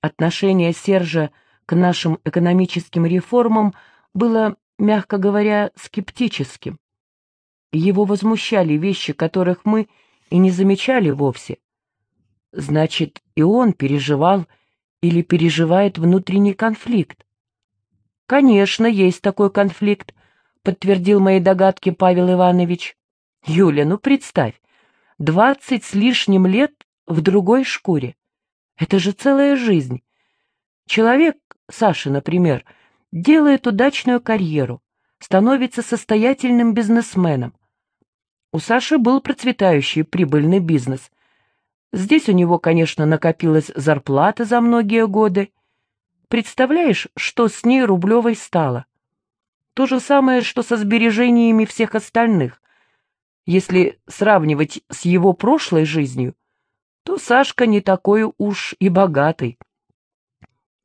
Отношение Сержа к нашим экономическим реформам было, мягко говоря, скептическим. Его возмущали вещи, которых мы и не замечали вовсе. Значит, и он переживал или переживает внутренний конфликт. «Конечно, есть такой конфликт», — подтвердил мои догадки Павел Иванович. «Юля, ну представь, двадцать с лишним лет в другой шкуре. Это же целая жизнь. Человек, Саша, например, делает удачную карьеру, становится состоятельным бизнесменом. У Саши был процветающий прибыльный бизнес. Здесь у него, конечно, накопилась зарплата за многие годы. Представляешь, что с ней рублевой стало? То же самое, что со сбережениями всех остальных. Если сравнивать с его прошлой жизнью, то Сашка не такой уж и богатый.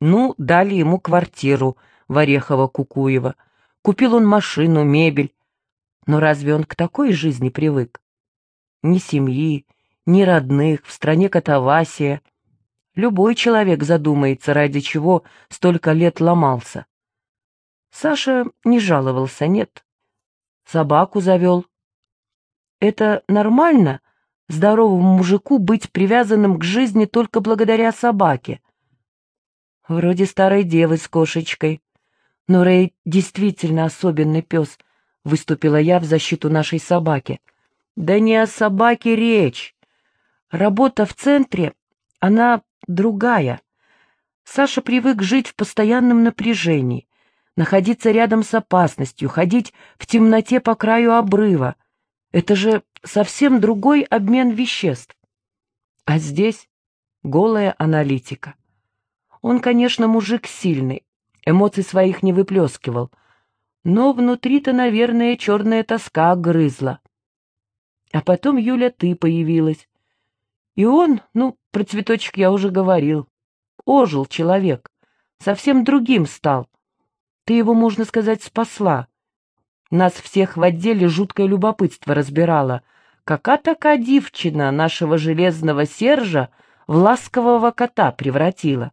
Ну, дали ему квартиру в Орехово-Кукуево. Купил он машину, мебель. Но разве он к такой жизни привык? Ни семьи, ни родных, в стране катавасия. Любой человек задумается, ради чего столько лет ломался. Саша не жаловался, нет. Собаку завел. Это нормально, здоровому мужику быть привязанным к жизни только благодаря собаке. Вроде старой девы с кошечкой. Но Рэй действительно особенный пес, выступила я в защиту нашей собаки. Да не о собаке речь. Работа в центре, она другая. Саша привык жить в постоянном напряжении, находиться рядом с опасностью, ходить в темноте по краю обрыва. Это же совсем другой обмен веществ. А здесь голая аналитика. Он, конечно, мужик сильный, эмоций своих не выплескивал, но внутри-то, наверное, черная тоска грызла. А потом, Юля, ты появилась. И он, ну, про цветочек я уже говорил, ожил человек, совсем другим стал. Ты его, можно сказать, спасла. Нас всех в отделе жуткое любопытство разбирало. Кака такая девчина нашего железного Сержа в ласкового кота превратила?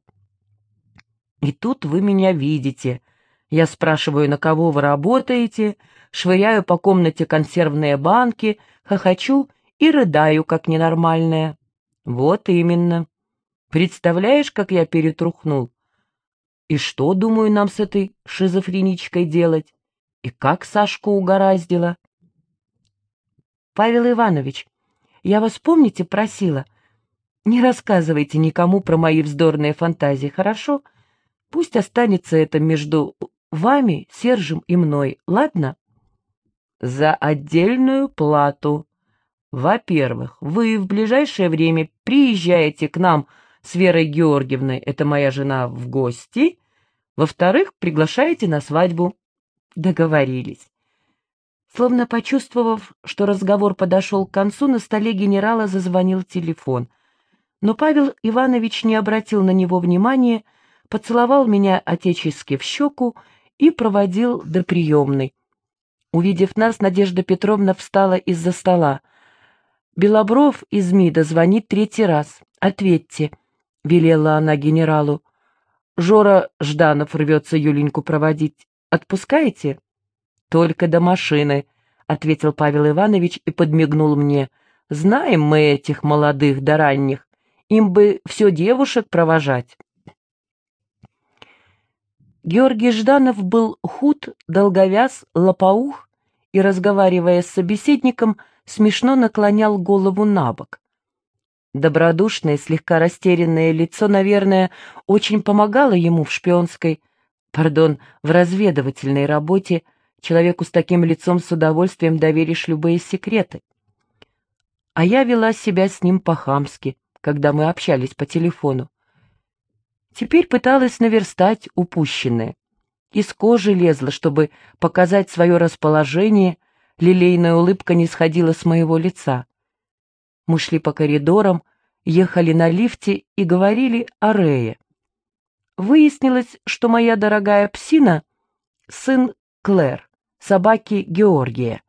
И тут вы меня видите. Я спрашиваю, на кого вы работаете, швыряю по комнате консервные банки, хохочу и рыдаю, как ненормальная. Вот именно. Представляешь, как я перетрухнул? И что, думаю, нам с этой шизофреничкой делать? И как Сашку угораздило? Павел Иванович, я вас, помните, просила, не рассказывайте никому про мои вздорные фантазии, хорошо? Пусть останется это между вами, Сержем и мной, ладно? За отдельную плату. Во-первых, вы в ближайшее время приезжаете к нам с Верой Георгиевной, это моя жена, в гости. Во-вторых, приглашаете на свадьбу. Договорились. Словно почувствовав, что разговор подошел к концу, на столе генерала зазвонил телефон. Но Павел Иванович не обратил на него внимания, поцеловал меня отечески в щеку и проводил до приемной. Увидев нас, Надежда Петровна встала из-за стола. «Белобров из МИДа звонит третий раз. Ответьте», — велела она генералу. «Жора Жданов рвется Юленьку проводить. Отпускаете?» «Только до машины», — ответил Павел Иванович и подмигнул мне. «Знаем мы этих молодых да ранних. Им бы все девушек провожать». Георгий Жданов был худ, долговяз, лопоух и, разговаривая с собеседником, смешно наклонял голову на бок. Добродушное, слегка растерянное лицо, наверное, очень помогало ему в шпионской пардон, в разведывательной работе человеку с таким лицом с удовольствием доверишь любые секреты. А я вела себя с ним по-хамски, когда мы общались по телефону. Теперь пыталась наверстать упущенное. Из кожи лезла, чтобы показать свое расположение, лилейная улыбка не сходила с моего лица. Мы шли по коридорам, ехали на лифте и говорили о Рее. Выяснилось, что моя дорогая псина — сын Клэр, собаки Георгия.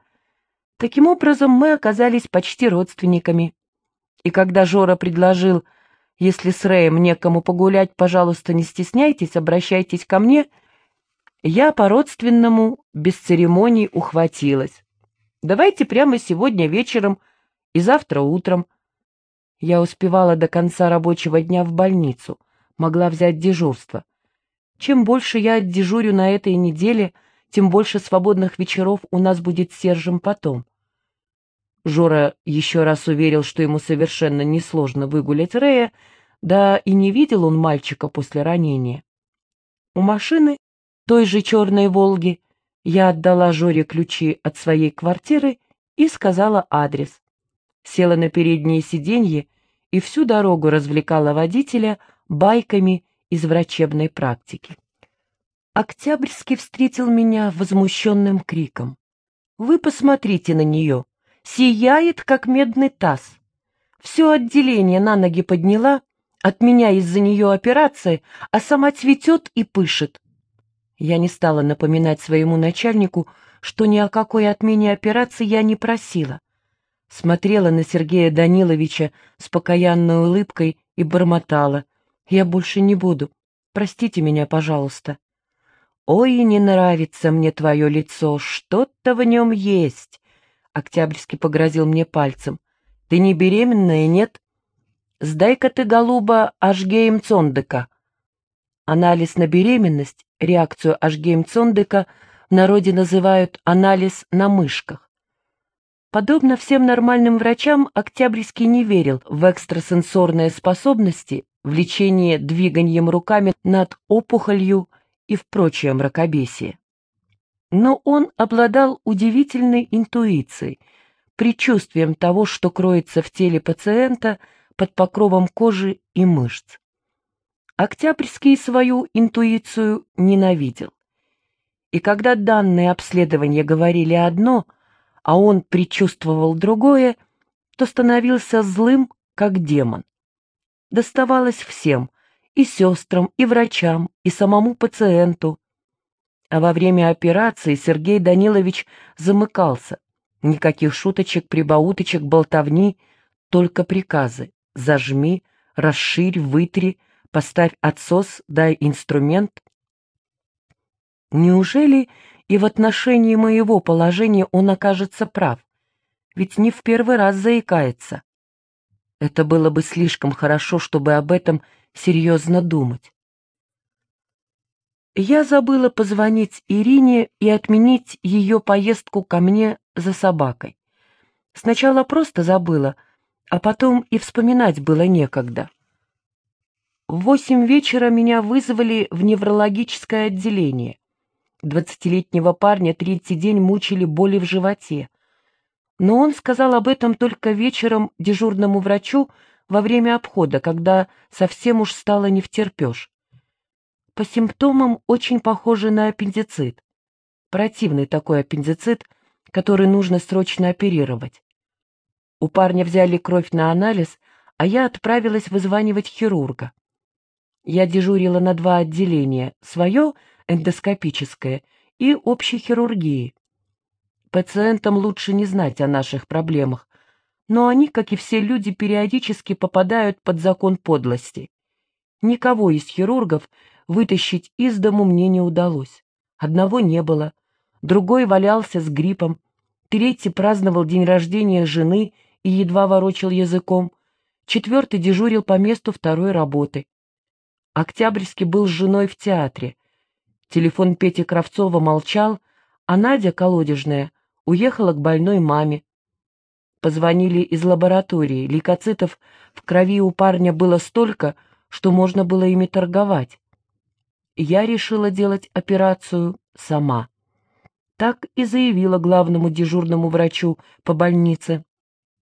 Таким образом, мы оказались почти родственниками. И когда Жора предложил Если с Рэем некому погулять, пожалуйста, не стесняйтесь, обращайтесь ко мне. Я по-родственному, без церемоний, ухватилась. Давайте прямо сегодня вечером и завтра утром. Я успевала до конца рабочего дня в больницу, могла взять дежурство. Чем больше я дежурю на этой неделе, тем больше свободных вечеров у нас будет с Сержем потом. Жора еще раз уверил, что ему совершенно несложно выгулять Рея, да и не видел он мальчика после ранения. У машины, той же черной «Волги», я отдала Жоре ключи от своей квартиры и сказала адрес. Села на переднее сиденье и всю дорогу развлекала водителя байками из врачебной практики. Октябрьский встретил меня возмущенным криком. «Вы посмотрите на нее! Сияет, как медный таз! Все отделение на ноги подняла, от меня из-за нее операция, а сама цветет и пышет!» Я не стала напоминать своему начальнику, что ни о какой отмене операции я не просила. Смотрела на Сергея Даниловича с покаянной улыбкой и бормотала. «Я больше не буду. Простите меня, пожалуйста». «Ой, не нравится мне твое лицо, что-то в нем есть!» Октябрьский погрозил мне пальцем. «Ты не беременная, нет? Сдай-ка ты, голуба, Ашгейм-Цондека». Анализ на беременность, реакцию Ашгейм-Цондека в народе называют анализ на мышках. Подобно всем нормальным врачам, Октябрьский не верил в экстрасенсорные способности, в лечение двиганием руками над опухолью, и в прочее мракобесие. Но он обладал удивительной интуицией, предчувствием того, что кроется в теле пациента под покровом кожи и мышц. Октябрьский свою интуицию ненавидел. И когда данные обследования говорили одно, а он предчувствовал другое, то становился злым, как демон. Доставалось всем, и сестрам, и врачам, и самому пациенту. А во время операции Сергей Данилович замыкался. Никаких шуточек, прибауточек, болтовни, только приказы. Зажми, расширь, вытри, поставь отсос, дай инструмент. Неужели и в отношении моего положения он окажется прав? Ведь не в первый раз заикается. Это было бы слишком хорошо, чтобы об этом серьезно думать. Я забыла позвонить Ирине и отменить ее поездку ко мне за собакой. Сначала просто забыла, а потом и вспоминать было некогда. В восемь вечера меня вызвали в неврологическое отделение. Двадцатилетнего парня третий день мучили боли в животе. Но он сказал об этом только вечером дежурному врачу, во время обхода, когда совсем уж стало не втерпешь. По симптомам очень похоже на аппендицит. Противный такой аппендицит, который нужно срочно оперировать. У парня взяли кровь на анализ, а я отправилась вызванивать хирурга. Я дежурила на два отделения, свое эндоскопическое и общей хирургии. Пациентам лучше не знать о наших проблемах, но они, как и все люди, периодически попадают под закон подлости. Никого из хирургов вытащить из дому мне не удалось. Одного не было, другой валялся с гриппом, третий праздновал день рождения жены и едва ворочил языком, четвертый дежурил по месту второй работы. Октябрьский был с женой в театре. Телефон Пети Кравцова молчал, а Надя, колодежная, уехала к больной маме. Позвонили из лаборатории. Лейкоцитов в крови у парня было столько, что можно было ими торговать. Я решила делать операцию сама. Так и заявила главному дежурному врачу по больнице.